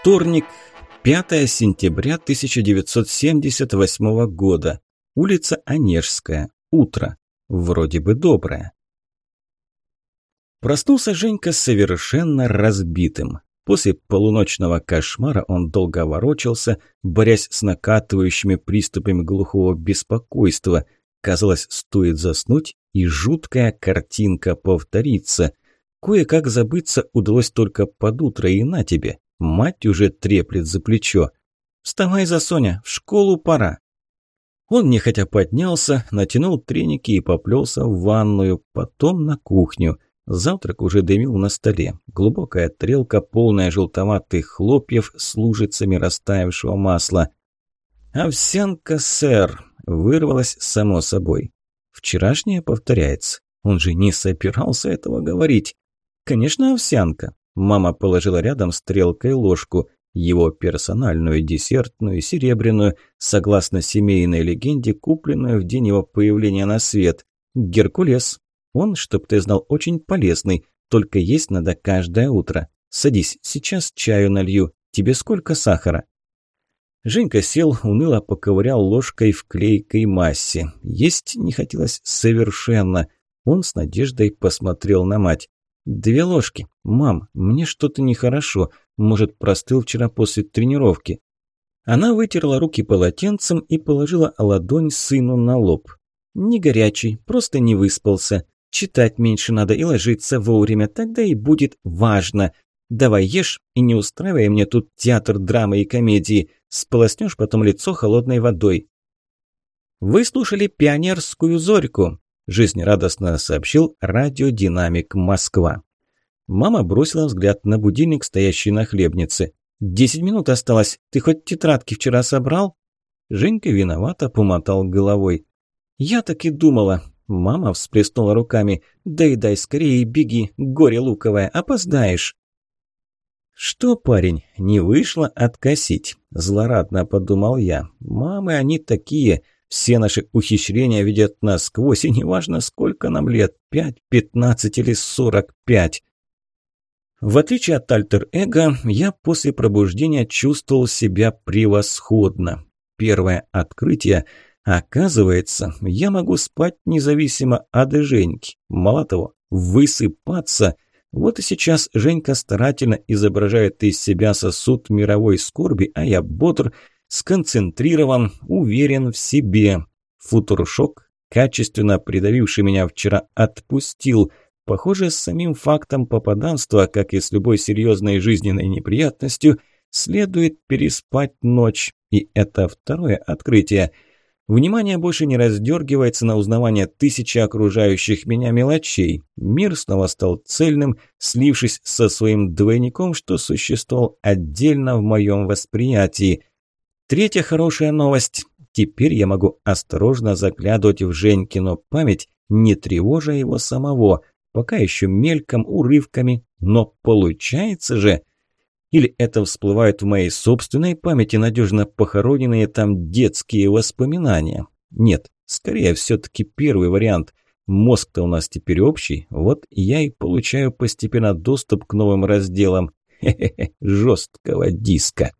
Вторник, 5 сентября 1978 года. Улица Онежская. Утро. Вроде бы доброе. Проснулся Женька совершенно разбитым. После полуночного кошмара он долго ворочался, борясь с накатывающими приступами глухого беспокойства. Казалось, стоит заснуть, и жуткая картинка повторится. Кое-как забыться удалось только под утро, и на тебе. Мать уже треплет за плечо. «Вставай за Соня, в школу пора!» Он нехотя поднялся, натянул треники и поплелся в ванную, потом на кухню. Завтрак уже дымил на столе. Глубокая тарелка, полная желтоватых хлопьев с лужицами растаявшего масла. «Овсянка, сэр!» – вырвалась само собой. Вчерашнее повторяется. Он же не собирался этого говорить. «Конечно, овсянка!» Мама положила рядом стрелкой ложку, его персональную десертную, серебряную, согласно семейной легенде, купленную в день его появления на свет. Геркулес. Он, чтоб ты знал, очень полезный, только есть надо каждое утро. Садись, сейчас чаю налью. Тебе сколько сахара?» Женька сел, уныло поковырял ложкой в клейкой массе. Есть не хотелось совершенно. Он с надеждой посмотрел на мать. «Две ложки. Мам, мне что-то нехорошо. Может, простыл вчера после тренировки?» Она вытерла руки полотенцем и положила ладонь сыну на лоб. «Не горячий, просто не выспался. Читать меньше надо и ложиться вовремя, тогда и будет важно. Давай ешь и не устраивай мне тут театр драмы и комедии. Сполоснешь потом лицо холодной водой». Вы слушали «Пионерскую зорьку». Жизнерадостно сообщил радиодинамик Москва. Мама бросила взгляд на будильник, стоящий на хлебнице. «Десять минут осталось. Ты хоть тетрадки вчера собрал?» Женька виновато помотал головой. «Я так и думала». Мама всплеснула руками. «Дай, дай, скорее беги, горе луковое, опоздаешь». «Что, парень, не вышло откосить?» Злорадно подумал я. «Мамы они такие. Все наши ухищрения видят насквозь, и неважно, сколько нам лет, пять, пятнадцать или сорок пять. В отличие от альтер-эго, я после пробуждения чувствовал себя превосходно. Первое открытие – Оказывается, я могу спать независимо от Женьки. Мало того, высыпаться. Вот и сейчас Женька старательно изображает из себя сосуд мировой скорби, а я бодр, сконцентрирован, уверен в себе. Футуршок, качественно придавивший меня вчера, отпустил. Похоже, с самим фактом попаданства, как и с любой серьезной жизненной неприятностью, следует переспать ночь. И это второе открытие. Внимание больше не раздергивается на узнавание тысячи окружающих меня мелочей. Мир снова стал цельным, слившись со своим двойником, что существовал отдельно в моем восприятии. Третья хорошая новость. Теперь я могу осторожно заглядывать в Женькину память, не тревожа его самого, пока еще мельком, урывками, но получается же. Или это всплывают в моей собственной памяти надежно похороненные там детские воспоминания? Нет, скорее все-таки первый вариант. Мозг-то у нас теперь общий, вот я и получаю постепенно доступ к новым разделам. Хе-хе-хе, жесткого диска.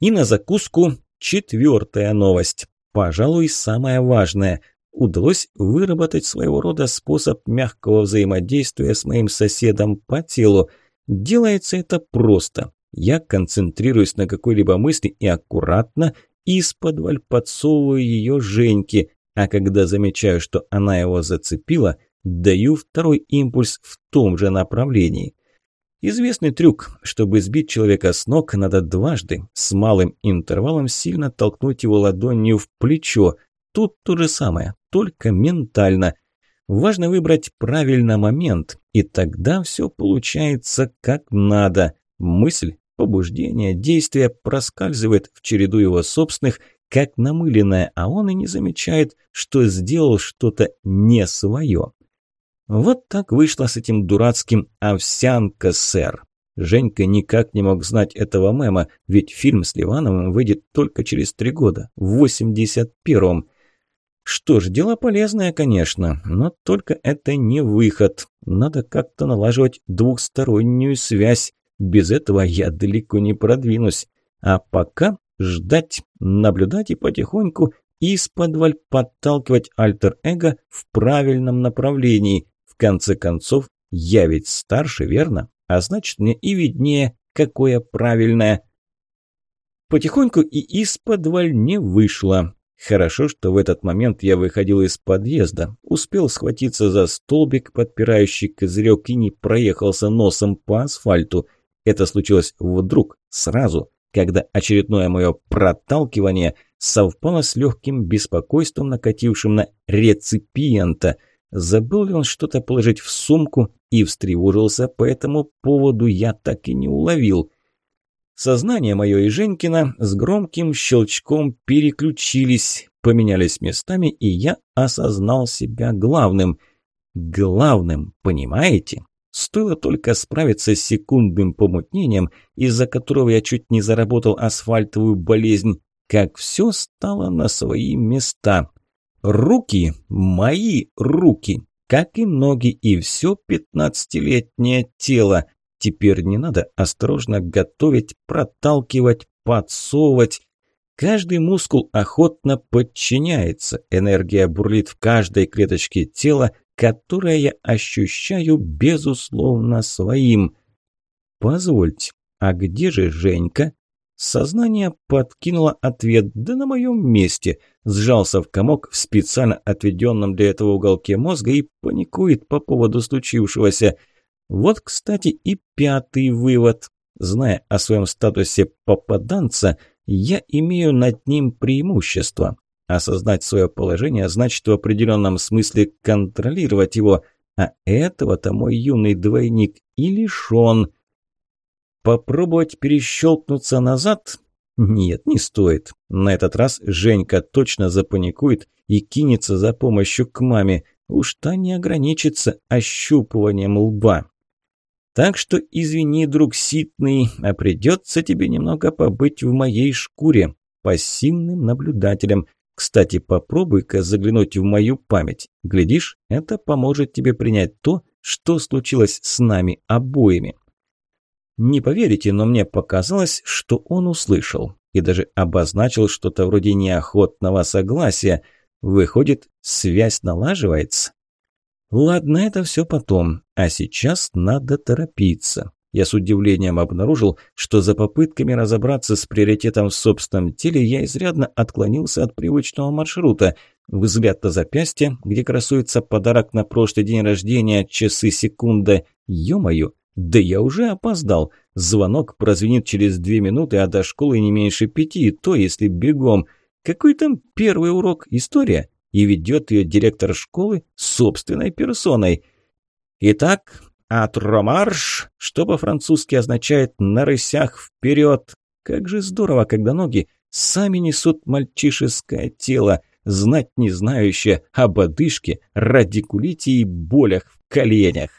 И на закуску четвертая новость. Пожалуй, самая важная. Удалось выработать своего рода способ мягкого взаимодействия с моим соседом по телу. Делается это просто. Я концентрируюсь на какой-либо мысли и аккуратно из-под подсовываю ее Женьке, а когда замечаю, что она его зацепила, даю второй импульс в том же направлении. Известный трюк. Чтобы сбить человека с ног, надо дважды, с малым интервалом, сильно толкнуть его ладонью в плечо. Тут то же самое, только ментально. Важно выбрать правильный момент, и тогда все получается как надо. Мысль, побуждение, действие проскальзывает в череду его собственных, как намыленное, а он и не замечает, что сделал что-то не свое. Вот так вышло с этим дурацким «Овсянка, сэр». Женька никак не мог знать этого мема, ведь фильм с Ливановым выйдет только через три года, в 81-м. Что ж, дело полезное, конечно, но только это не выход. Надо как-то налаживать двухстороннюю связь. Без этого я далеко не продвинусь. А пока ждать, наблюдать и потихоньку из-под подталкивать альтер-эго в правильном направлении. Конце концов, я ведь старше, верно? А значит, мне и виднее, какое правильное. Потихоньку и из-под не вышло. Хорошо, что в этот момент я выходил из подъезда, успел схватиться за столбик, подпирающий козырек, и не проехался носом по асфальту. Это случилось вдруг, сразу, когда очередное мое проталкивание совпало с легким беспокойством, накатившим на реципиента. Забыл ли он что-то положить в сумку и встревожился по этому поводу, я так и не уловил. Сознание мое и Женькина с громким щелчком переключились, поменялись местами, и я осознал себя главным. Главным, понимаете? Стоило только справиться с секундным помутнением, из-за которого я чуть не заработал асфальтовую болезнь, как все стало на свои места. Руки, мои руки, как и ноги, и все пятнадцатилетнее тело. Теперь не надо осторожно готовить, проталкивать, подсовывать. Каждый мускул охотно подчиняется. Энергия бурлит в каждой клеточке тела, которое я ощущаю, безусловно, своим. Позвольте, а где же Женька? Сознание подкинуло ответ, да на моем месте. Сжался в комок в специально отведенном для этого уголке мозга и паникует по поводу случившегося – вот, кстати, и пятый вывод. Зная о своем статусе попаданца, я имею над ним преимущество. Осознать свое положение значит в определенном смысле контролировать его, а этого-то мой юный двойник и лишен. Попробовать перещелкнуться назад? Нет, не стоит. На этот раз Женька точно запаникует и кинется за помощью к маме. Уж та не ограничится ощупыванием лба. Так что извини, друг Ситный, а придется тебе немного побыть в моей шкуре, пассивным наблюдателем. Кстати, попробуй-ка заглянуть в мою память. Глядишь, это поможет тебе принять то, что случилось с нами обоими. Не поверите, но мне показалось, что он услышал и даже обозначил что-то вроде неохотного согласия. Выходит, связь налаживается. Ладно, это все потом, а сейчас надо торопиться. Я с удивлением обнаружил, что за попытками разобраться с приоритетом в собственном теле я изрядно отклонился от привычного маршрута. Взгляд на запястье, где красуется подарок на прошлый день рождения, часы, секунда. Ё-моё, да я уже опоздал. Звонок прозвенит через две минуты, а до школы не меньше пяти, то если бегом. Какой там первый урок? История? и ведет ее директор школы собственной персоной. Итак, «Атромарш», что по-французски означает «на рысях вперед». Как же здорово, когда ноги сами несут мальчишеское тело, знать не знающее об одышке, радикулите и болях в коленях.